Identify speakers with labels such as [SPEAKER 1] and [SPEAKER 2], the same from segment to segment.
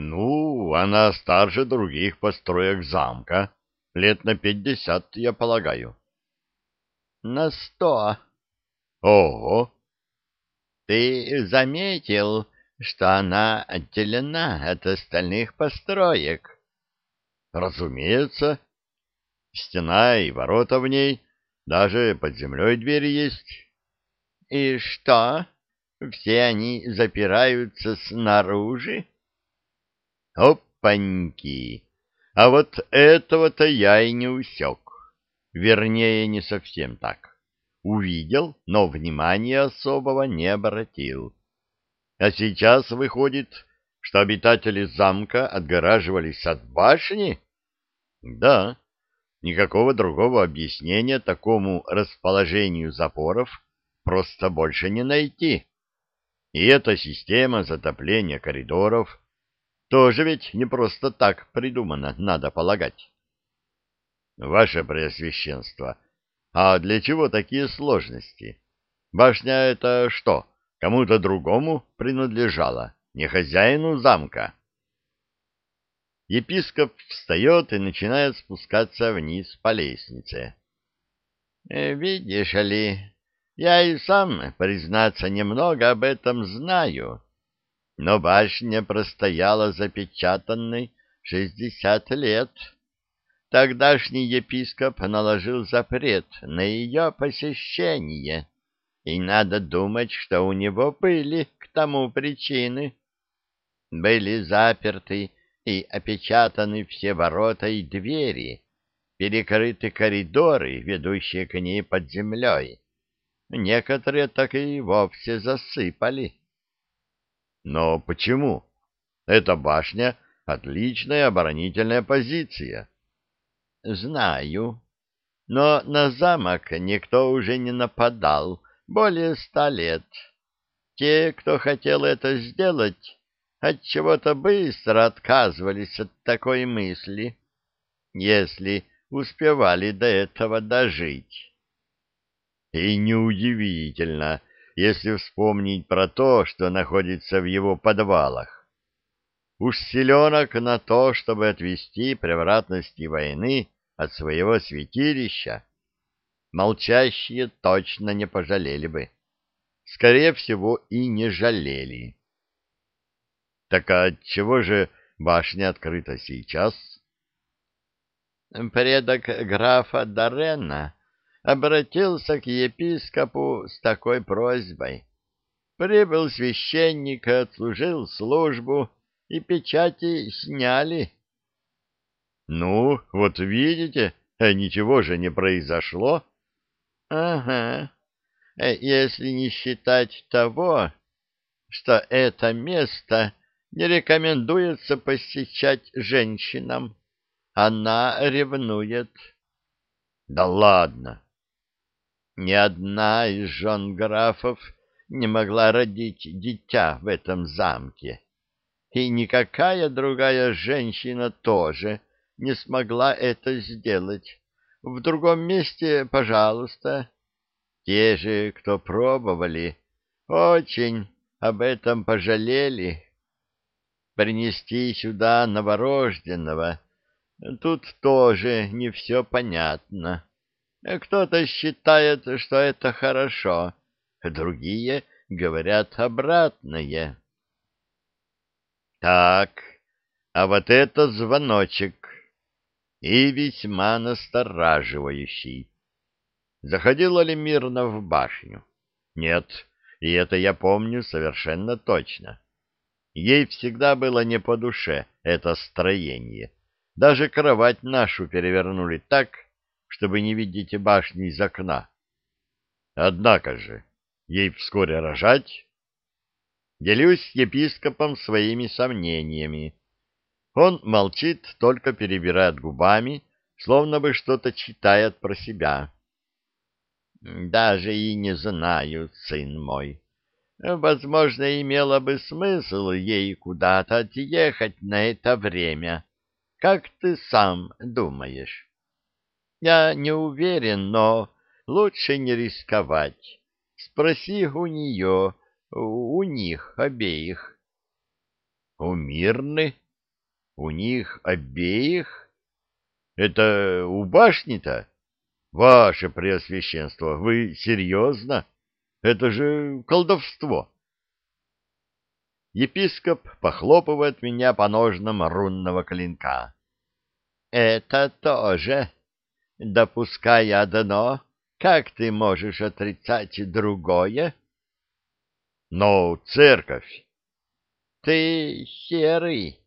[SPEAKER 1] Ну, она старше других построек замка. Лет на пятьдесят, я полагаю.
[SPEAKER 2] На сто.
[SPEAKER 1] Ого!
[SPEAKER 2] Ты заметил, что она отделена от остальных построек?
[SPEAKER 1] Разумеется. Стена и ворота в ней, даже под землей двери есть.
[SPEAKER 2] И что? Все они запираются снаружи?
[SPEAKER 1] Опаньки! А вот этого-то я и не усек. Вернее, не совсем так. Увидел, но внимания особого не обратил. А сейчас выходит, что обитатели замка отгораживались от башни? Да, никакого другого объяснения такому расположению запоров просто больше не найти. И эта система затопления коридоров тоже ведь не просто так придумана, надо полагать. Ваше Преосвященство, а для чего такие сложности? Башня это что, кому-то другому принадлежала, не хозяину замка? Епископ встает и начинает спускаться вниз по лестнице.
[SPEAKER 2] «Э, «Видишь ли, я и сам, признаться, немного об этом знаю» но башня простояла запечатанной шестьдесят лет. Тогдашний епископ наложил запрет на ее посещение, и надо думать, что у него были к тому причины. Были заперты и опечатаны все ворота и двери, перекрыты коридоры, ведущие к ней под землей. Некоторые так и вовсе засыпали.
[SPEAKER 1] Но почему? Эта башня — отличная оборонительная позиция.
[SPEAKER 2] Знаю. Но на замок никто уже не нападал более ста лет. Те, кто хотел это сделать, от чего-то быстро отказывались от такой мысли, если успевали до этого дожить.
[SPEAKER 1] И неудивительно, если вспомнить про то, что находится в его подвалах. Уж селенок на то, чтобы отвести превратности войны от своего святилища, молчащие точно не пожалели бы. Скорее всего, и не жалели. Так от чего же башня открыта сейчас?
[SPEAKER 2] Предок графа Дорена обратился к епископу с такой просьбой. Прибыл священник, отслужил службу, и печати сняли.
[SPEAKER 1] — Ну, вот видите, а ничего же не произошло.
[SPEAKER 2] — Ага, э, если не считать того, что это место не рекомендуется посещать женщинам. Она ревнует.
[SPEAKER 1] — Да ладно!
[SPEAKER 2] Ни одна из жен графов не могла родить дитя в этом замке, и никакая другая женщина тоже не смогла это сделать. В другом месте, пожалуйста. Те же, кто пробовали, очень об этом пожалели. Принести сюда новорожденного, тут тоже не все понятно. Кто-то считает, что это хорошо, другие говорят обратное.
[SPEAKER 1] Так, а вот это звоночек, и весьма настораживающий. Заходила ли мирно в башню? Нет, и это я помню совершенно точно. Ей всегда было не по душе это строение. Даже кровать нашу перевернули так, чтобы не видеть башни из окна. Однако же, ей вскоре рожать. Делюсь с епископом своими сомнениями. Он молчит, только перебирает губами, словно бы что-то читает про себя.
[SPEAKER 2] Даже и не знаю, сын мой. Возможно, имело бы смысл ей куда-то отъехать на это время. Как ты сам думаешь? Я не уверен, но лучше не рисковать. Спроси у нее, у них обеих.
[SPEAKER 1] У Мирны? У них обеих? Это у башни-то? Ваше Преосвященство, вы серьезно? Это же колдовство. Епископ похлопывает меня по ножнам рунного клинка. Это тоже. Допуская одно, как ты можешь отрицать другое? Но церковь. Ты серый.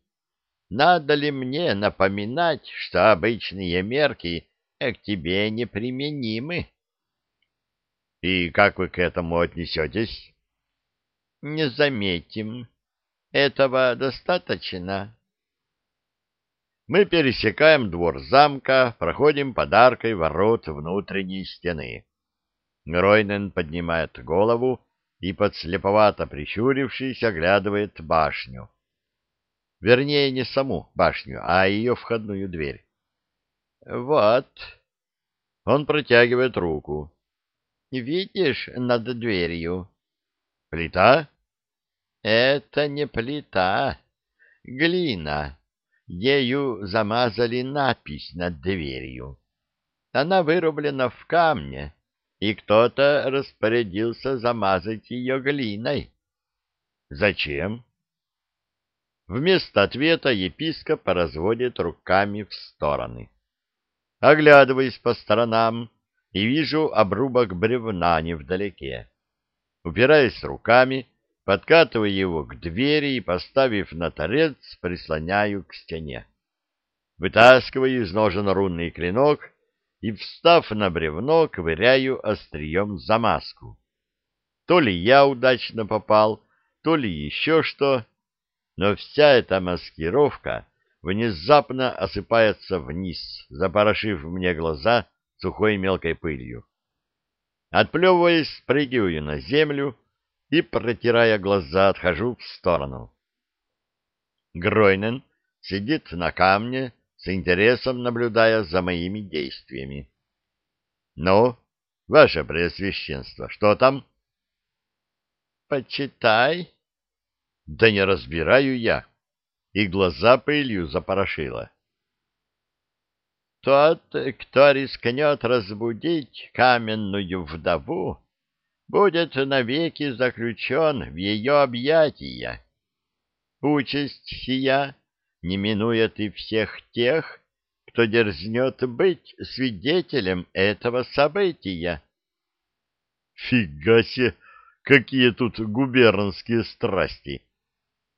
[SPEAKER 1] Надо ли мне напоминать, что обычные мерки к тебе неприменимы? И как вы к этому отнесетесь? Не заметим. Этого достаточно. Мы пересекаем двор замка, проходим подаркой ворот внутренней стены. Ройнен поднимает голову и, подслеповато прищурившись, оглядывает башню. Вернее, не саму башню, а ее входную дверь. «Вот». Он протягивает руку. «Видишь над дверью?» «Плита?» «Это не плита. Глина. Ею замазали надпись над дверью. Она вырублена в камне, и кто-то распорядился замазать ее глиной». «Зачем?» Вместо ответа епископ разводит руками в стороны. Оглядываясь по сторонам, и вижу обрубок бревна невдалеке. Упираясь руками, подкатываю его к двери и, поставив на торец, прислоняю к стене. Вытаскиваю из ножен рунный клинок и, встав на бревно, ковыряю острием замазку. То ли я удачно попал, то ли еще что, но вся эта маскировка внезапно осыпается вниз, запорошив мне глаза сухой мелкой пылью. Отплевываясь, спрыгиваю на землю и, протирая глаза, отхожу в сторону. Гройнен сидит на камне, с интересом наблюдая за моими действиями. — Ну, ваше преосвященство, что там? — Почитай. — Да не разбираю я. И глаза пылью запорошила. Тот, кто рискнет разбудить каменную вдову, будет навеки заключен в ее объятия. Участь сия не минует и всех тех, кто дерзнет быть свидетелем этого события. Фига себе, какие тут губернские страсти!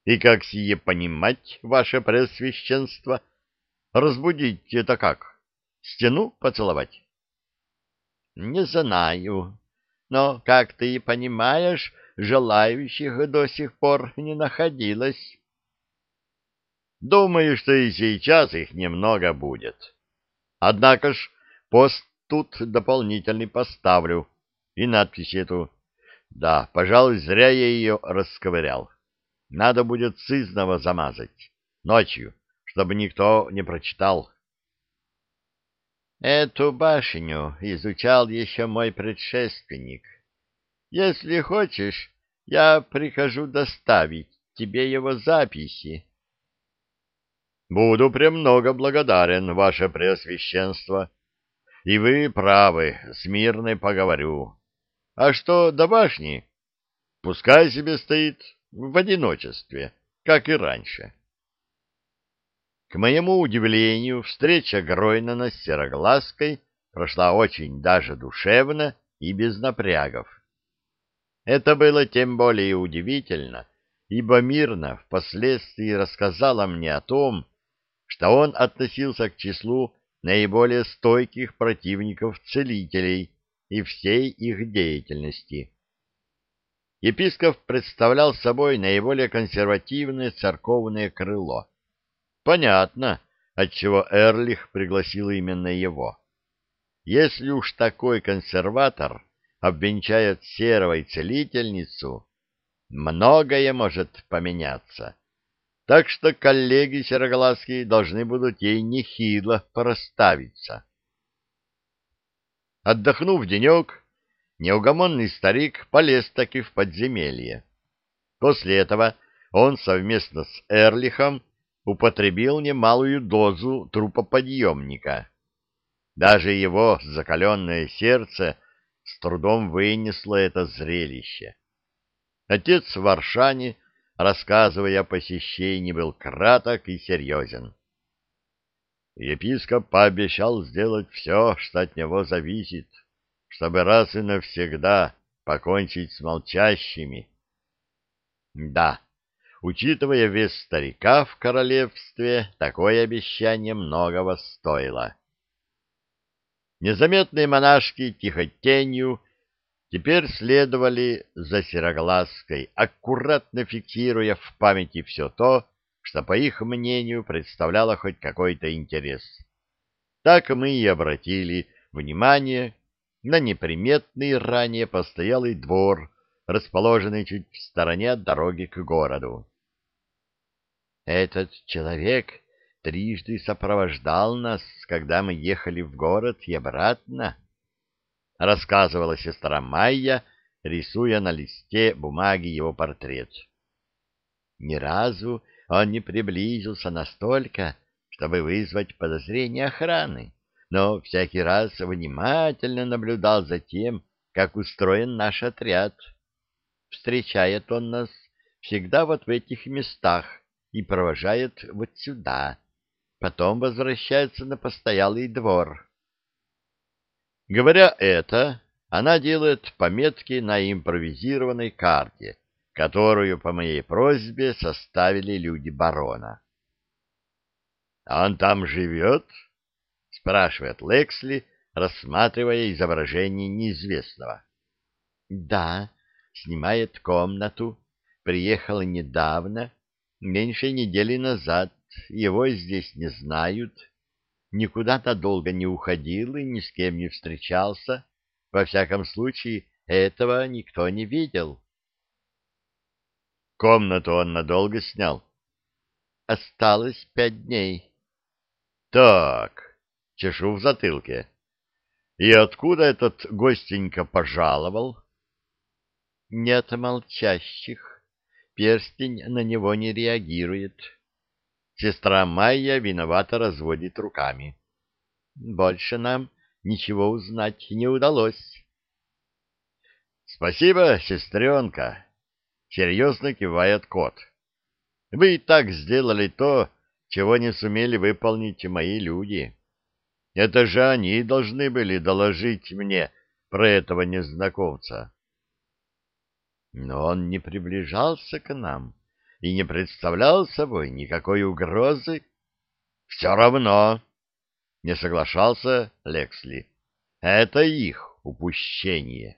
[SPEAKER 1] И как сие понимать, ваше пресвященство? Разбудить это как? Стену поцеловать? Не знаю, но, как ты и понимаешь, желающих до сих пор не находилось. Думаю, что и сейчас их немного будет. Однако ж пост тут дополнительный поставлю и надпись эту. Да, пожалуй, зря я ее расковырял. Надо будет сызново замазать. Ночью, чтобы никто не прочитал. Эту башню изучал еще мой предшественник. Если хочешь, я прикажу доставить тебе его записи. Буду премного благодарен, ваше преосвященство. И вы правы, с мирной поговорю. А что до башни? Пускай себе стоит в одиночестве, как и раньше. К моему удивлению, встреча Гройнана с Сероглазкой прошла очень даже душевно и без напрягов. Это было тем более удивительно, ибо Мирна впоследствии рассказала мне о том, что он относился к числу наиболее стойких противников целителей и всей их деятельности. Епископ представлял собой наиболее консервативное церковное крыло, Понятно, отчего Эрлих пригласил именно его. Если уж такой консерватор обвенчает серой целительницу, многое может поменяться. Так что коллеги сероглазские должны будут ей нехило проставиться. Отдохнув денек, неугомонный старик полез таки в подземелье. После этого он совместно с Эрлихом употребил немалую дозу трупоподъемника. Даже его закаленное сердце с трудом вынесло это зрелище. Отец в Варшане, рассказывая о посещении, был краток и серьезен. Епископ пообещал сделать все, что от него зависит, чтобы раз и навсегда покончить с молчащими. Да, учитывая вес старика в королевстве, такое обещание многого стоило. Незаметные монашки тихотенью теперь следовали за Сероглазской, аккуратно фиксируя в памяти все то, что, по их мнению, представляло хоть какой-то интерес. Так мы и обратили внимание на неприметный ранее постоялый двор, расположенный чуть в стороне от дороги к городу. Этот человек трижды сопровождал нас, когда мы ехали в город и обратно, — рассказывала сестра Майя, рисуя на листе бумаги его портрет. Ни разу он не приблизился настолько, чтобы вызвать подозрение охраны, но всякий раз внимательно наблюдал за тем, как устроен наш отряд. Встречает он нас всегда вот в этих местах и провожает вот сюда, потом возвращается на постоялый двор. Говоря это, она делает пометки на импровизированной карте — которую по моей просьбе составили люди барона. «Он там живет?» — спрашивает Лексли, рассматривая изображение неизвестного. «Да, снимает комнату. Приехал недавно, меньше недели назад. Его здесь не знают. Никуда-то долго не уходил и ни с кем не встречался. Во всяком случае, этого никто не видел». Комнату он надолго снял. Осталось пять дней. Так, чешу в затылке. И откуда этот гостенька пожаловал? Нет молчащих. Перстень на него не реагирует. Сестра Майя виновато разводит руками. Больше нам ничего узнать не удалось. Спасибо, сестренка серьезно кивает кот. Вы и так сделали то, чего не сумели выполнить мои люди. Это же они должны были доложить мне про этого незнакомца. Но он не приближался к нам и не представлял собой никакой угрозы. Все равно, не соглашался Лексли, это их упущение.